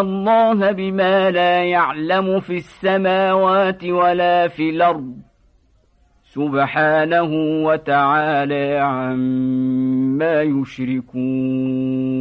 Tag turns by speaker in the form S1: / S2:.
S1: الله بما لا يعلم في السماوات ولا في الأرض سبحانه وتعالى عما يشركون